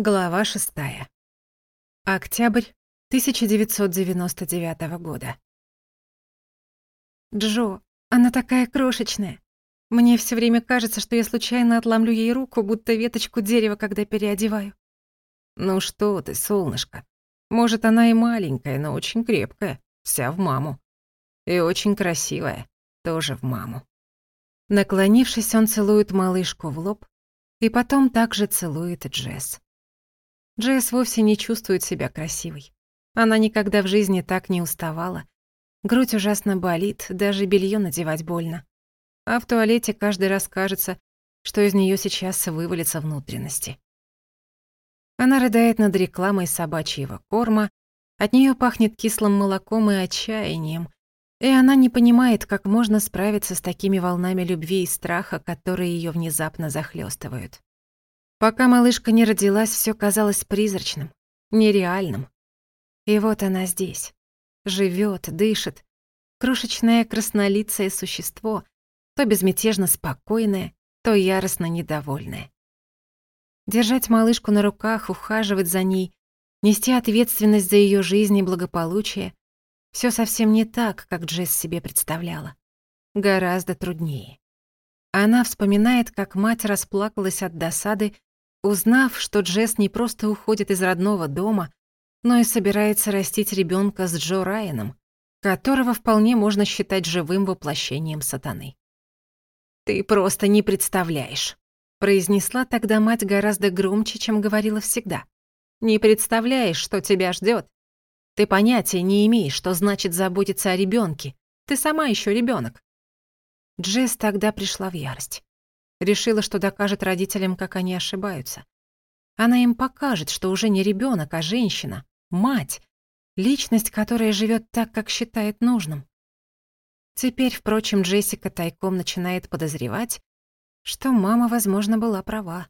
Глава 6. Октябрь 1999 года. Джо, она такая крошечная. Мне все время кажется, что я случайно отломлю ей руку, будто веточку дерева, когда переодеваю. Ну что ты, солнышко. Может, она и маленькая, но очень крепкая, вся в маму. И очень красивая, тоже в маму. Наклонившись, он целует малышку в лоб, и потом также целует Джесс. Джесс вовсе не чувствует себя красивой. Она никогда в жизни так не уставала. Грудь ужасно болит, даже белье надевать больно. А в туалете каждый раз кажется, что из нее сейчас вывалится внутренности. Она рыдает над рекламой собачьего корма, от нее пахнет кислым молоком и отчаянием, и она не понимает, как можно справиться с такими волнами любви и страха, которые ее внезапно захлестывают. Пока малышка не родилась, все казалось призрачным, нереальным. И вот она здесь. Живет, дышит. Крошечное краснолицее существо, то безмятежно спокойное, то яростно недовольное. Держать малышку на руках, ухаживать за ней, нести ответственность за ее жизнь и благополучие — все совсем не так, как Джесс себе представляла. Гораздо труднее. Она вспоминает, как мать расплакалась от досады, Узнав, что Джесс не просто уходит из родного дома, но и собирается растить ребенка с Джо Райаном, которого вполне можно считать живым воплощением сатаны. «Ты просто не представляешь», — произнесла тогда мать гораздо громче, чем говорила всегда. «Не представляешь, что тебя ждет. Ты понятия не имеешь, что значит заботиться о ребенке. Ты сама еще ребенок. Джесс тогда пришла в ярость решила, что докажет родителям, как они ошибаются. Она им покажет, что уже не ребенок, а женщина, мать, личность, которая живет так, как считает нужным. Теперь, впрочем, Джессика тайком начинает подозревать, что мама, возможно, была права.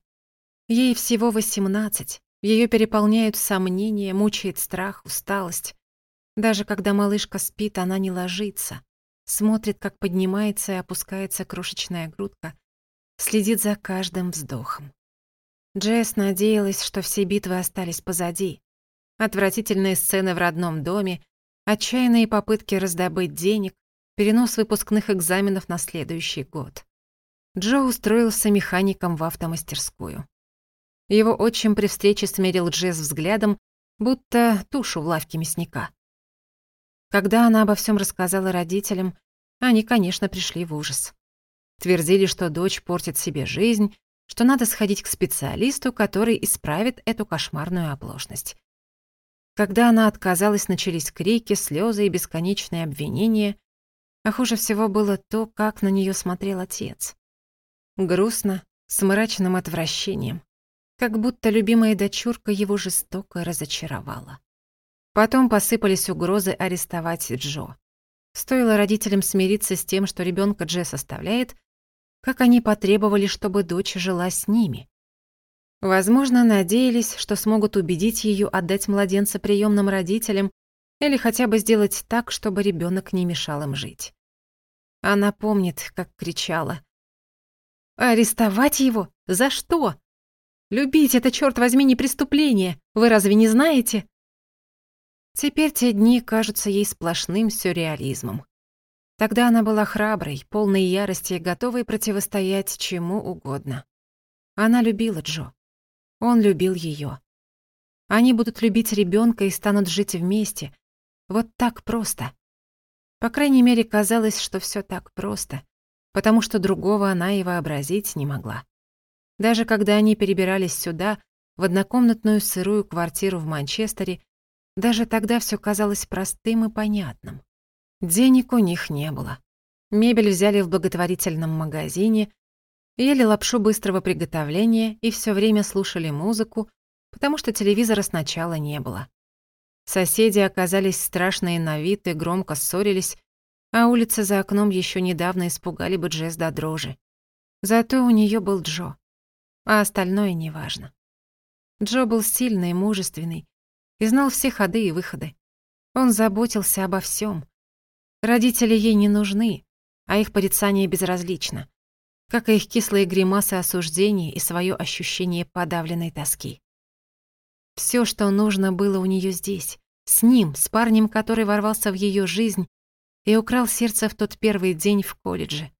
Ей всего 18, ее переполняют сомнения, мучает страх, усталость. Даже когда малышка спит, она не ложится, смотрит, как поднимается и опускается крошечная грудка, следит за каждым вздохом. Джесс надеялась, что все битвы остались позади. Отвратительные сцены в родном доме, отчаянные попытки раздобыть денег, перенос выпускных экзаменов на следующий год. Джо устроился механиком в автомастерскую. Его отчим при встрече смерил Джесс взглядом, будто тушу в лавке мясника. Когда она обо всем рассказала родителям, они, конечно, пришли в ужас. Твердили, что дочь портит себе жизнь, что надо сходить к специалисту, который исправит эту кошмарную оплошность. Когда она отказалась, начались крики, слезы и бесконечные обвинения, а хуже всего было то, как на нее смотрел отец. Грустно, с мрачным отвращением, как будто любимая дочурка его жестоко разочаровала. Потом посыпались угрозы арестовать Джо. Стоило родителям смириться с тем, что ребенка Джесс оставляет, как они потребовали, чтобы дочь жила с ними. Возможно, надеялись, что смогут убедить ее отдать младенца приемным родителям или хотя бы сделать так, чтобы ребенок не мешал им жить. Она помнит, как кричала. «Арестовать его? За что? Любить — это, черт возьми, не преступление. Вы разве не знаете?» Теперь те дни кажутся ей сплошным сюрреализмом. Тогда она была храброй, полной ярости, и готовой противостоять чему угодно. Она любила Джо. Он любил ее. Они будут любить ребенка и станут жить вместе. Вот так просто. По крайней мере, казалось, что все так просто, потому что другого она и вообразить не могла. Даже когда они перебирались сюда, в однокомнатную сырую квартиру в Манчестере, даже тогда все казалось простым и понятным. Денег у них не было. Мебель взяли в благотворительном магазине, ели лапшу быстрого приготовления и все время слушали музыку, потому что телевизора сначала не было. Соседи оказались страшные на вид и громко ссорились, а улицы за окном еще недавно испугали бы Джесс до дрожи. Зато у нее был Джо, а остальное неважно. Джо был сильный и мужественный и знал все ходы и выходы. Он заботился обо всем, Родители ей не нужны, а их порицание безразлично, как и их кислые гримасы осуждений и свое ощущение подавленной тоски. Все, что нужно было у нее здесь, с ним, с парнем, который ворвался в ее жизнь и украл сердце в тот первый день в колледже,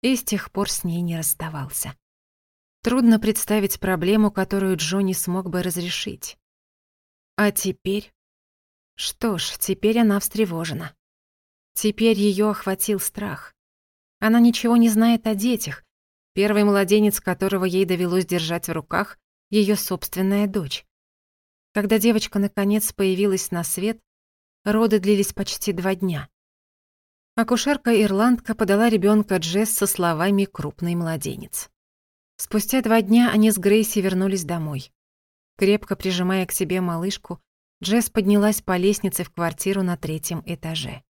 и с тех пор с ней не расставался. Трудно представить проблему, которую Джонни смог бы разрешить. А теперь? Что ж, теперь она встревожена. Теперь ее охватил страх. Она ничего не знает о детях. Первый младенец, которого ей довелось держать в руках, ее собственная дочь. Когда девочка наконец появилась на свет, роды длились почти два дня. Акушерка-ирландка подала ребенка Джесс со словами «крупный младенец». Спустя два дня они с Грейси вернулись домой. Крепко прижимая к себе малышку, Джесс поднялась по лестнице в квартиру на третьем этаже.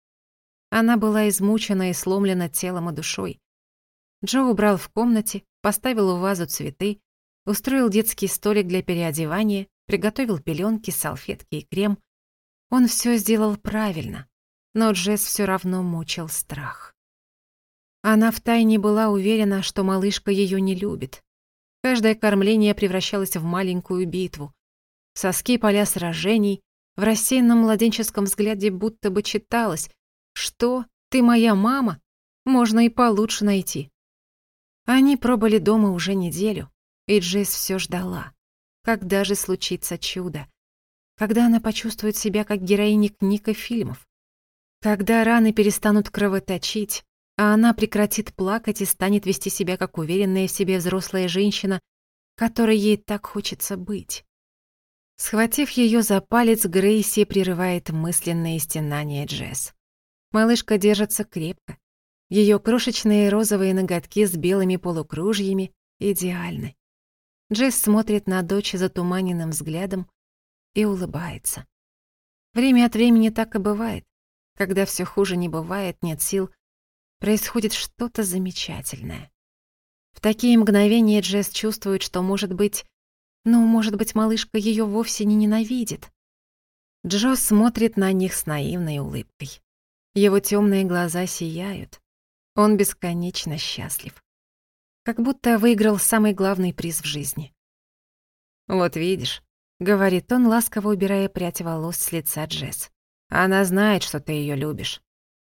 Она была измучена и сломлена телом и душой. Джо убрал в комнате, поставил в вазу цветы, устроил детский столик для переодевания, приготовил пеленки, салфетки и крем. Он все сделал правильно, но Джесс все равно мучил страх. Она втайне была уверена, что малышка ее не любит. Каждое кормление превращалось в маленькую битву. Соски поля сражений, в рассеянном младенческом взгляде будто бы читалось, «Что? Ты моя мама? Можно и получше найти». Они пробыли дома уже неделю, и Джейс все ждала. Когда же случится чудо? Когда она почувствует себя как героиня книг и фильмов? Когда раны перестанут кровоточить, а она прекратит плакать и станет вести себя как уверенная в себе взрослая женщина, которой ей так хочется быть. Схватив ее за палец, Грейси прерывает мысленное стенание Джесс. Малышка держится крепко. Ее крошечные розовые ноготки с белыми полукружьями идеальны. Джесс смотрит на дочь затуманенным взглядом и улыбается. Время от времени так и бывает. Когда все хуже не бывает, нет сил, происходит что-то замечательное. В такие мгновения Джесс чувствует, что, может быть, ну, может быть, малышка ее вовсе не ненавидит. Джо смотрит на них с наивной улыбкой. Его темные глаза сияют. Он бесконечно счастлив. Как будто выиграл самый главный приз в жизни. «Вот видишь», — говорит он, ласково убирая прядь волос с лица Джесс. «Она знает, что ты ее любишь.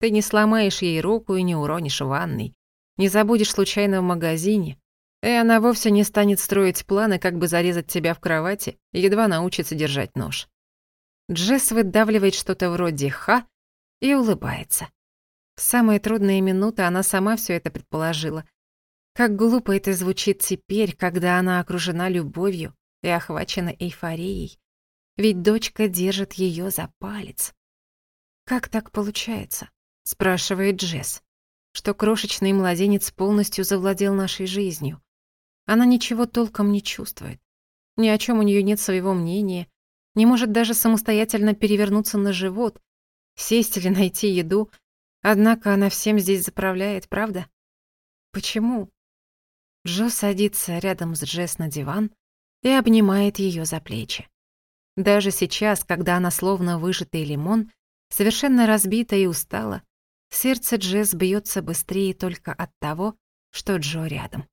Ты не сломаешь ей руку и не уронишь ванной. Не забудешь случайно в магазине. И она вовсе не станет строить планы, как бы зарезать тебя в кровати, едва научится держать нож». Джесс выдавливает что-то вроде «ха», и улыбается. В самые трудные минуты она сама все это предположила. Как глупо это звучит теперь, когда она окружена любовью и охвачена эйфорией. Ведь дочка держит ее за палец. «Как так получается?» — спрашивает Джесс. «Что крошечный младенец полностью завладел нашей жизнью. Она ничего толком не чувствует. Ни о чем у нее нет своего мнения, не может даже самостоятельно перевернуться на живот сесть или найти еду. Однако она всем здесь заправляет, правда? Почему? Джо садится рядом с Джесс на диван и обнимает ее за плечи. Даже сейчас, когда она словно выжатый лимон, совершенно разбита и устала, сердце Джесс бьется быстрее только от того, что Джо рядом.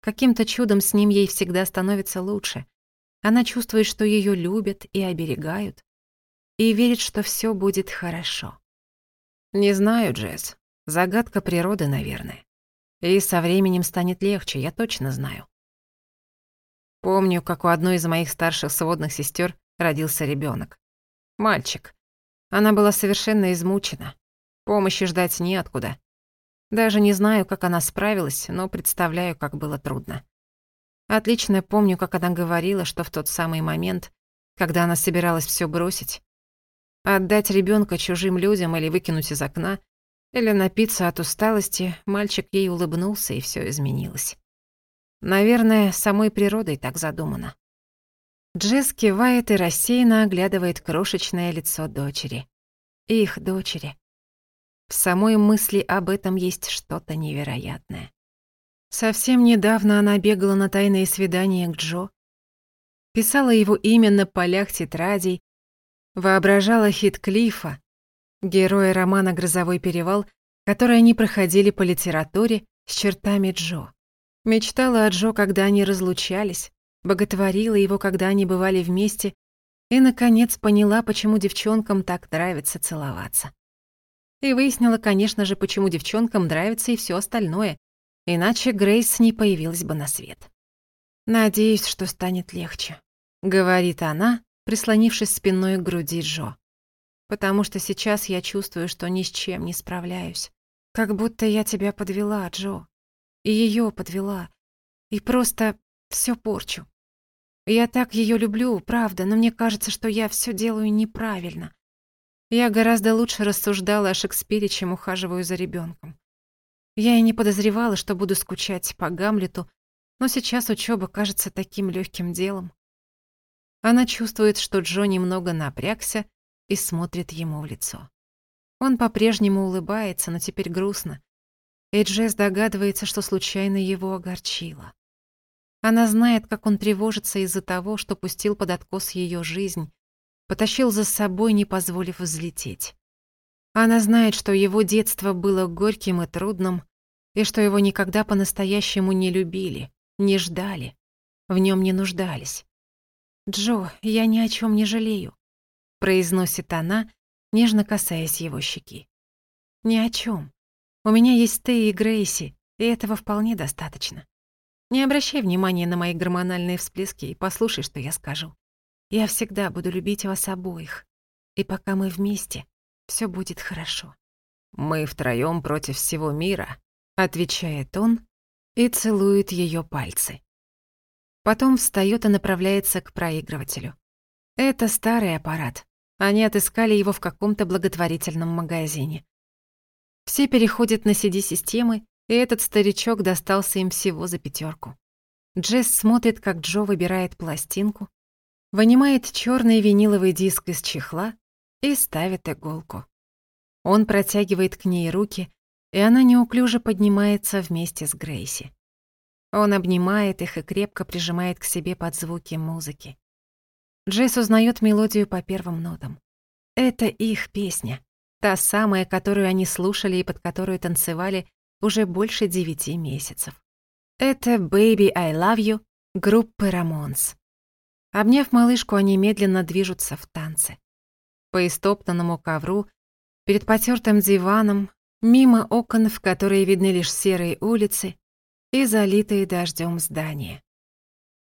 Каким-то чудом с ним ей всегда становится лучше. Она чувствует, что ее любят и оберегают, и верит, что все будет хорошо. Не знаю, Джесс. Загадка природы, наверное. И со временем станет легче, я точно знаю. Помню, как у одной из моих старших сводных сестер родился ребенок. Мальчик. Она была совершенно измучена. Помощи ждать неоткуда. Даже не знаю, как она справилась, но представляю, как было трудно. Отлично помню, как она говорила, что в тот самый момент, когда она собиралась все бросить, Отдать ребенка чужим людям или выкинуть из окна, или напиться от усталости, мальчик ей улыбнулся, и все изменилось. Наверное, самой природой так задумано. Джесс кивает и рассеянно оглядывает крошечное лицо дочери. Их дочери. В самой мысли об этом есть что-то невероятное. Совсем недавно она бегала на тайные свидания к Джо, писала его имя на полях тетрадей, воображала Хитклифа, героя романа «Грозовой перевал», который они проходили по литературе с чертами Джо. Мечтала о Джо, когда они разлучались, боготворила его, когда они бывали вместе, и, наконец, поняла, почему девчонкам так нравится целоваться. И выяснила, конечно же, почему девчонкам нравится и все остальное, иначе Грейс не появилась бы на свет. «Надеюсь, что станет легче», — говорит она, прислонившись спиной к груди Джо. «Потому что сейчас я чувствую, что ни с чем не справляюсь. Как будто я тебя подвела, Джо. И ее подвела. И просто все порчу. Я так ее люблю, правда, но мне кажется, что я все делаю неправильно. Я гораздо лучше рассуждала о Шекспире, чем ухаживаю за ребенком. Я и не подозревала, что буду скучать по Гамлету, но сейчас учеба кажется таким легким делом. Она чувствует, что Джо немного напрягся и смотрит ему в лицо. Он по-прежнему улыбается, но теперь грустно. И Джесс догадывается, что случайно его огорчило. Она знает, как он тревожится из-за того, что пустил под откос ее жизнь, потащил за собой, не позволив взлететь. Она знает, что его детство было горьким и трудным, и что его никогда по-настоящему не любили, не ждали, в нем не нуждались. «Джо, я ни о чем не жалею», — произносит она, нежно касаясь его щеки. «Ни о чем. У меня есть ты и Грейси, и этого вполне достаточно. Не обращай внимания на мои гормональные всплески и послушай, что я скажу. Я всегда буду любить вас обоих, и пока мы вместе, все будет хорошо». «Мы втроем против всего мира», — отвечает он и целует ее пальцы. Потом встаёт и направляется к проигрывателю. Это старый аппарат. Они отыскали его в каком-то благотворительном магазине. Все переходят на CD-системы, и этот старичок достался им всего за пятерку. Джесс смотрит, как Джо выбирает пластинку, вынимает черный виниловый диск из чехла и ставит иголку. Он протягивает к ней руки, и она неуклюже поднимается вместе с Грейси. Он обнимает их и крепко прижимает к себе под звуки музыки. Джесс узнает мелодию по первым нотам. Это их песня. Та самая, которую они слушали и под которую танцевали уже больше девяти месяцев. Это «Baby, I love you» группы «Рамонс». Обняв малышку, они медленно движутся в танце. По истоптанному ковру, перед потертым диваном, мимо окон, в которые видны лишь серые улицы, и залитые дождем здания.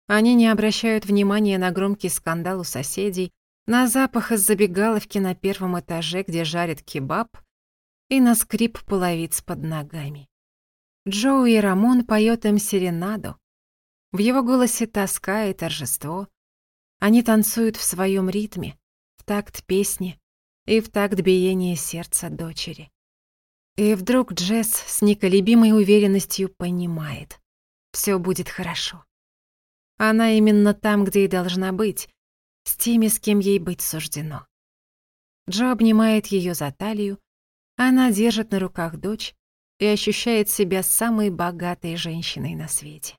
Они не обращают внимания на громкий скандал у соседей, на запах из забегаловки на первом этаже, где жарит кебаб, и на скрип половиц под ногами. Джоу и Рамон поет им серенаду. В его голосе тоска и торжество. Они танцуют в своем ритме, в такт песни и в такт биения сердца дочери. И вдруг Джесс с неколебимой уверенностью понимает. Все будет хорошо. Она именно там, где и должна быть, с теми, с кем ей быть суждено. Джо обнимает ее за талию, она держит на руках дочь и ощущает себя самой богатой женщиной на свете.